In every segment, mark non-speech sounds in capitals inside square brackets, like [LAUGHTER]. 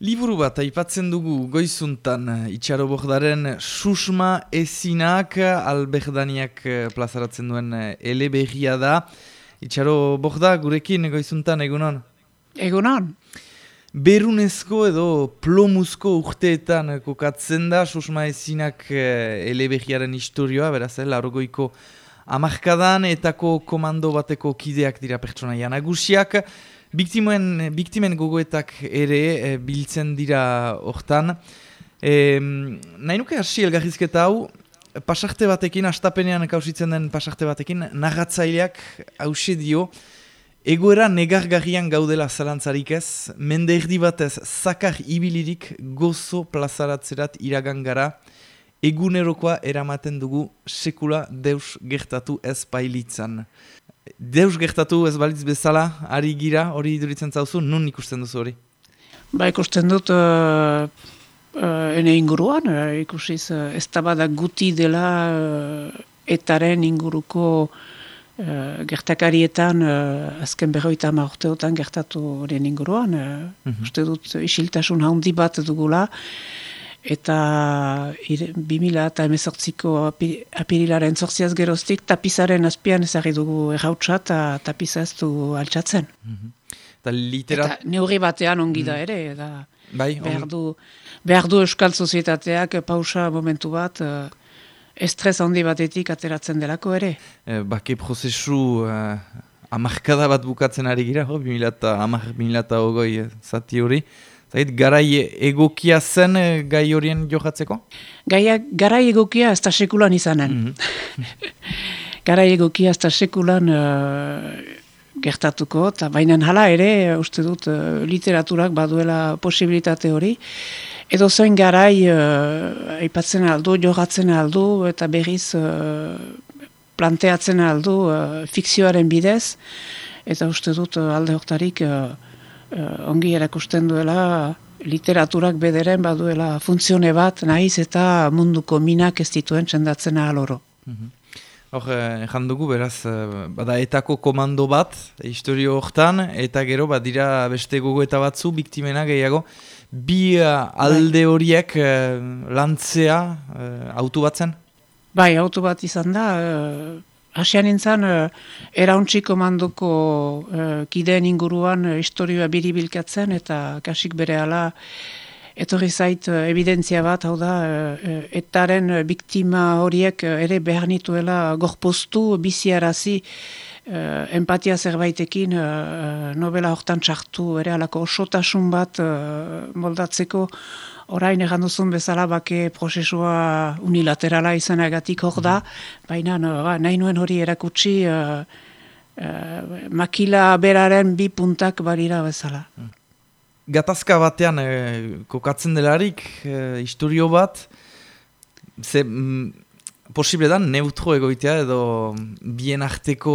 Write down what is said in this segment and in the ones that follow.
Liburu bat aipatzen dugu goizuntan itxaro bordaren susma ezinak alberdaniak eh, plazaratzen duen eh, eleberria da. Itxaro borda gurekin goizuntan egunon? Egunon. Berunezko edo plomuzko urteetan kokatzen da susma ezinak eh, eleberriaren historioa, beraz, eh, laurogoiko amarkadan etako komando bateko kideak dira pertsonaia nagusiak. Biktimen, biktimen gogoetak ere e, biltzen dira hortan. E, nahi nuke hasi elgarrizketa hau, pasarte batekin, astapenean kausitzen den pasarte batekin, narratzaileak hause dio, egoera negargarrian gaudela zalantzarik ez, mende erdi batez zakar ibilirik gozo plazaratzerat iragan gara, egunerokoa eramaten dugu sekula deus gertatu ez bailitzan. Deus gertatu ez balitz bezala, ari gira, hori iduritzen zauzu, nun ikusten duzu hori? Ba, ikusten dut, uh, uh, ene inguruan, uh, ikusiz, uh, ez da guti dela uh, etaren inguruko uh, gertakarietan, uh, azken berroita maurteotan gertatu horien inguruan. Uh, mm Uste dut, isiltasun handi bat dugula, eta bi mila eta emezortziko apirilaren zortziaz geroztik tapizaren azpian ezagri dugu errautsa eta tapiza ez du altxatzen. Mhm. Eta, litera... neurri batean ongi da mhm. ere, da bai, behar, du, behar du euskal sozietateak pausa momentu bat uh, estres handi batetik ateratzen delako ere. E, bake prozesu uh, amarkada bat bukatzen ari gira, bi mila eta amar, bi mila eta ogoi zati hori. Zait, garai egokia zen eh, gai horien johatzeko? Gaia, garai egokia ez da sekulan izanen. Mm -hmm. [LAUGHS] garai egokia ez da sekulan uh, gertatuko, eta baina hala ere, uste dut, literaturak baduela posibilitate hori. Edo zoin garai uh, aipatzen aldu, johatzen aldu, eta berriz uh, planteatzen aldu uh, fikzioaren bidez, eta uste dut alde hortarik uh, ongi erakusten duela literaturak bederen baduela funtzione bat nahiz eta munduko minak ez dituen txendatzen ahal oro. Mhm. Hor, mm dugu, beraz, eh, bada etako komando bat, historio hortan, eta gero, badira beste gogo eta batzu, biktimena gehiago, bi alde bai. horiek lantzea autu batzen? Bai, autu bat izan da, Hasian nintzen, uh, erauntzi komandoko uh, kideen inguruan uh, historioa biribilkatzen eta kasik bere ala etorri zait evidentzia bat, hau da, etaren biktima horiek ere behar nituela gorpostu, biziarazi, empatia zerbaitekin uh, novela hortan txartu, ere alako osotasun bat moldatzeko, orain egan duzun bezala bake prozesua unilaterala izanagatik hor da, baina ba, nahi nuen hori erakutsi uh, uh, makila beraren bi puntak barira bezala. Gatazka batean eh, kokatzen delarik, eh, historio bat, ze, mm, posible da neutro egoitea edo bien arteko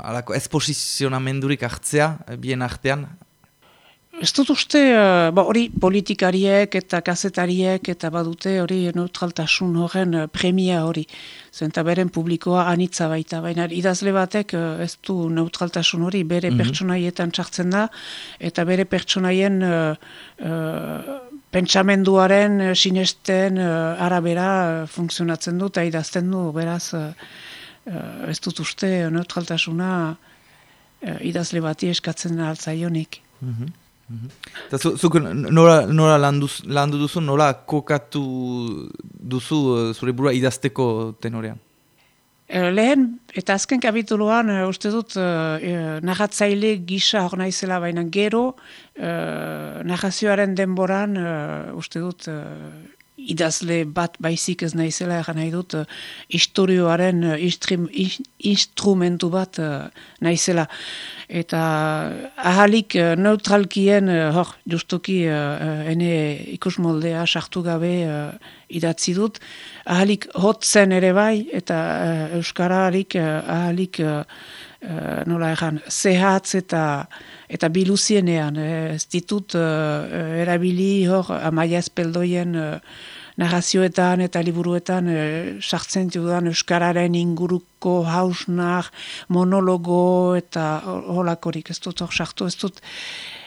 alako esposizionamendurik hartzea, bien artean, Ez dut uste, uh, hori politikariek eta kazetariek eta badute hori neutraltasun horren uh, premia hori. Zenta beren publikoa anitza baita, baina idazle batek uh, ez du neutraltasun hori bere mm pertsonaietan txartzen da, eta bere pertsonaien uh, uh, pentsamenduaren uh, sinesten arabera uh, funtzionatzen du eta idazten du, beraz ez dut uste neutraltasuna idazle bati eskatzen altzaionik. Mm Eta zu, zuk nora, nora landu, duzu, nola kokatu duzu zure burua idazteko tenorean? Eh, lehen, eta azken kapituluan, uh, uste dut, uh, narratzaile gisa hor naizela baina gero, uh, narrazioaren denboran, uh, uste dut, idazle bat baizik ez naizela egan nahi dut uh, historioaren uh, instrumentu bat uh, naizela. Eta ahalik uh, neutralkien, uh, hor, justuki uh, ene ikus moldea sartu gabe uh, idatzi dut, ahalik hotzen ere bai, eta uh, Euskararik uh, ahalik uh, nola egan, zehatz eta eta biluzienean, ez ditut erabili hor amaia espeldoien narrazioetan eta liburuetan e, sartzen dudan Euskararen inguruko hausnak, monologo eta holakorik. Ez dut hor sartu, ez dut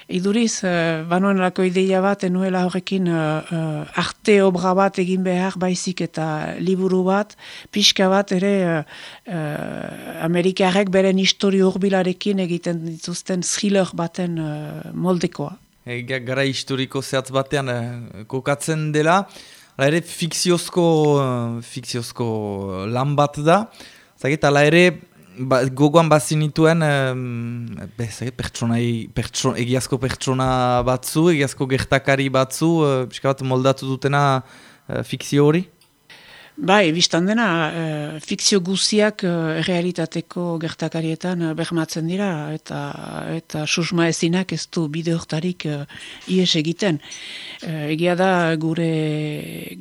iduriz, uh, banuen lako ideia bat, enuela horrekin uh, arte obra bat egin behar baizik eta liburu bat, pixka bat ere uh, uh, Amerikarrek beren historio urbilarekin egiten dituzten thriller baten uh, moldekoa. E, gara historiko zehatz batean kokatzen dela, ere fikziozko, fikziozko lan bat da, zaget, ala ere ba, gogoan bazinituen um, pertsonai, pertson, egiazko pertsona batzu, egiazko gertakari batzu, uh, bat moldatu dutena uh, fikzio hori? Bai, biztan dena, uh, fikzio guziak uh, realitateko gertakarietan uh, behmatzen dira, eta eta susma ezinak ez du bide hortarik uh, ies egiten. Egia da gure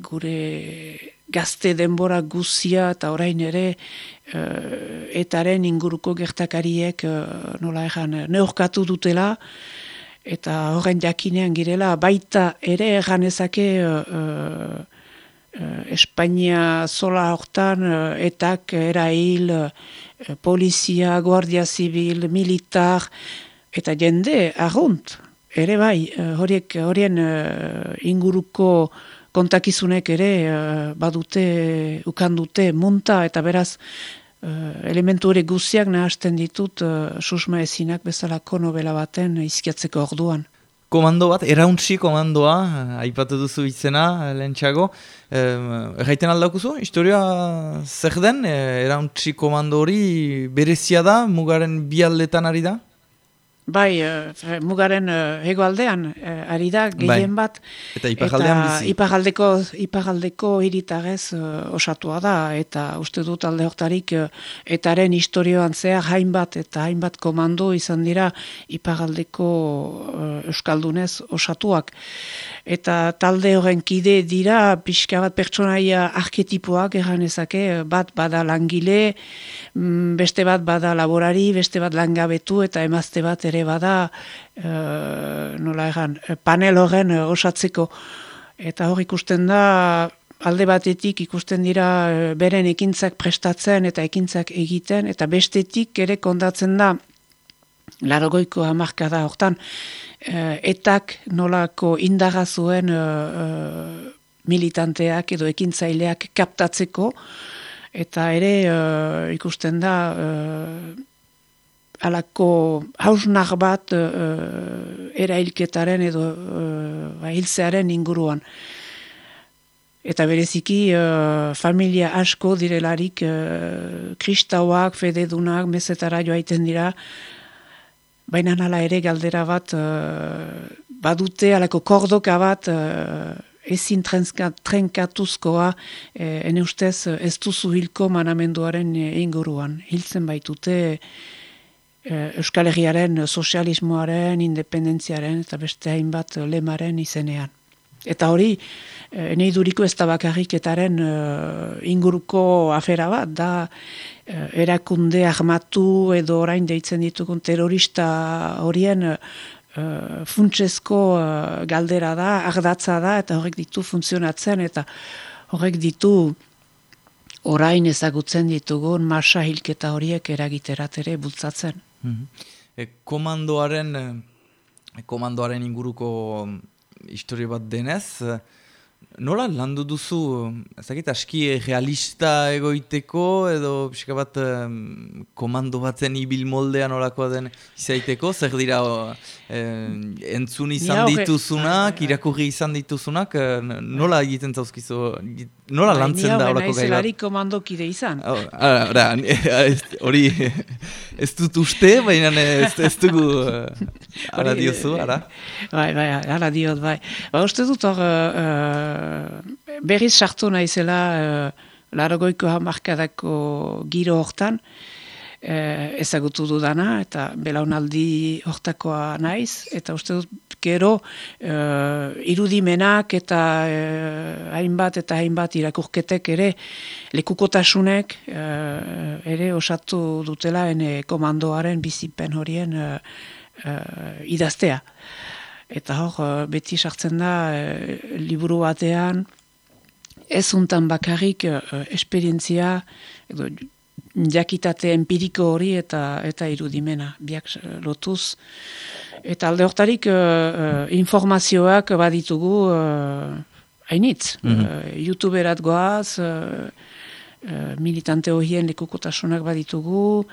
gure gazte denbora guzia eta orain ere uh, etaren inguruko gertakariek uh, nola egan neorkatu dutela. Eta horren jakinean girela baita ere eganezake uh, Espainia zola hortan etak erail polizia, guardia zibil, militar eta jende argunt ere bai horiek horien inguruko kontakizunek ere uh, badute ukandute munta eta beraz uh, elementu hori guziak nahasten ditut uh, susma ezinak bezalako novela baten izkiatzeko orduan. Komando bat, erauntzi komandoa, aipatu duzu izena, lehentxago. Erraiten aldakuzu, historia zer den, erauntzi komando hori berezia da, mugaren bialdetan ari da? Bai, uh, mugaren uh, hegoaldean uh, ari da bai. gehien bat. Eta iparaldean bizi. Iparaldeko hiritarez uh, osatua da. Eta uste dut alde hortarik etaren historioan zehar hainbat eta hainbat komando izan dira iparaldeko uh, euskaldunez osatuak eta talde horren kide dira pixka bat pertsonaia arketipoak ezake, bat bada langile, mm, beste bat bada laborari, beste bat langabetu eta emazte bat ere bada uh, nola egan, panel horren osatzeko. Eta hor ikusten da alde batetik ikusten dira eh, beren ekintzak prestatzen eta ekintzak egiten eta bestetik ere kondatzen da larogoiko hamarka da hortan uh, etak nolako indaga zuen uh, militanteak edo ekintzaileak kaptatzeko eta ere ikusten da uh, alako hausnak bat uh, erailketaren edo uh, hiltzearen inguruan. Eta bereziki familia asko direlarik uh, kristauak, fededunak, mesetara joaiten dira, baina nala ere galdera bat uh, badute alako kordoka bat uh, ezin trenkatuzkoa eh, ene ustez ez duzu hilko manamenduaren inguruan. Hiltzen baitute uh, Euskal Herriaren sozialismoaren, independentziaren eta beste hainbat lemaren izenean. Eta hori, e, nahi duriko ez da bakarriketaren inguruko afera bat, da Eh, erakunde ahmatu edo orain deitzen ditugun terrorista horien uh, funtsezko galdera da, ardatza da, eta horrek ditu funtzionatzen, eta horrek ditu orain ezagutzen ditugun masa hilketa horiek eragiterat ere bultzatzen. Mm komandoaren, komandoaren inguruko mm, historia bat denez, Nola landu duzu, ezagit, aski realista egoiteko edo pixka bat um, komando batzen ibil moldean olakoa den izaiteko, zer dira entzun izan dituzunak, bai, bai. irakurri izan dituzunak, eh, nola egiten zauzkizu, nola bai, lantzen da olako gai bat? komando kide izan. Oh, hori, [LAUGHS] ez dut uste, baina ez, ez dugu uh, ara diozu, ara? Bai, bai, ara diot, bai. Ba, uste dut hor, uh, berriz sartu naizela uh, laragoiko hamarkadako giro hortan, uh, ezagutu dudana, eta belaunaldi hortakoa naiz, eta uste dut gero uh, irudimenak eta uh, hainbat eta hainbat irakurketek ere lekukotasunek uh, ere osatu dutela ene komandoaren bizipen horien uh, idaztea. Eta hor, uh, beti sartzen da, uh, liburu batean, ez untan bakarrik uh, esperientzia, edo jakitate empiriko hori eta eta irudimena, biak lotuz. Eta alde hortarik informazioak baditugu hainitz. Mm -hmm. Youtuberat goaz, militante horien lekukotasunak baditugu,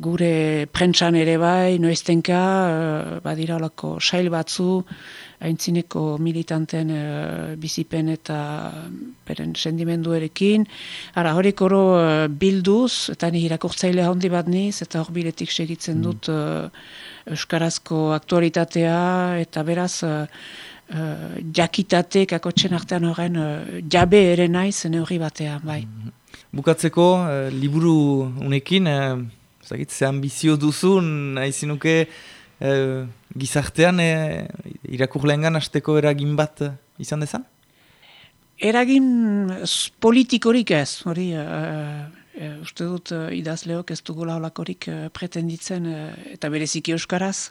gure prentsan ere bai, noiztenka, uh, badira olako sail batzu, haintzineko militanten uh, bizipen eta beren sendimendu erekin. Ara, horik oro uh, bilduz, eta ni irakurtzaile handi bat niz, eta hor biletik segitzen mm. dut uh, Euskarazko aktualitatea, eta beraz, uh, uh, jakitate kakotxen artean horren uh, jabe ere naiz, hori batean, bai. Mm-hmm. Bukatzeko, uh, liburu unekin, uh, ze ambizio duzun, nahi uh, gizartean uh, irakurleengan hasteko eragin bat izan dezan? Eragin politikorik ez, hori, uste dut idazleok ez dugula holakorik uh, pretenditzen eta bereziki euskaraz. [LAUGHS]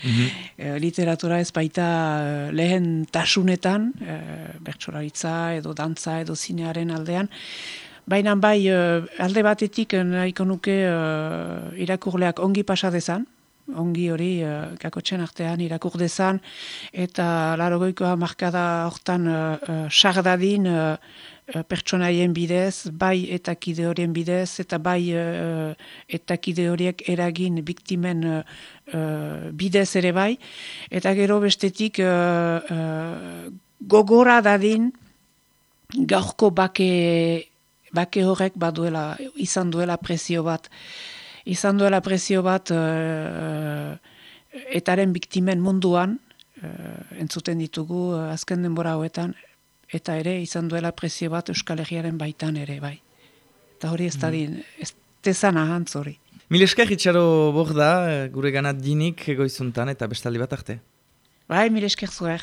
Mm literatura ez baita lehen tasunetan, bertsolaritza edo dantza edo zinearen aldean, Baina bai, alde batetik nahiko nuke uh, irakurleak ongi pasa dezan, ongi hori uh, kakotxen artean irakur dezan, eta larogoikoa markada hortan uh, sardadin uh, pertsonaien bidez, bai eta kide horien bidez, eta bai uh, eta kide horiek eragin biktimen uh, bidez ere bai, eta gero bestetik uh, uh, gogora dadin gaurko bake bake horrek baduela, izan duela prezio bat, izan duela prezio bat uh, etaren biktimen munduan, uh, entzuten ditugu uh, azken denbora hauetan, eta ere izan duela prezio bat Euskal Herriaren baitan ere, bai. Eta hori ez da mm. ez tezan ahantz hori. Mil esker itxaro borda, gure ganat dinik egoizuntan eta bestaldi bat arte. Bai, mil esker zuer.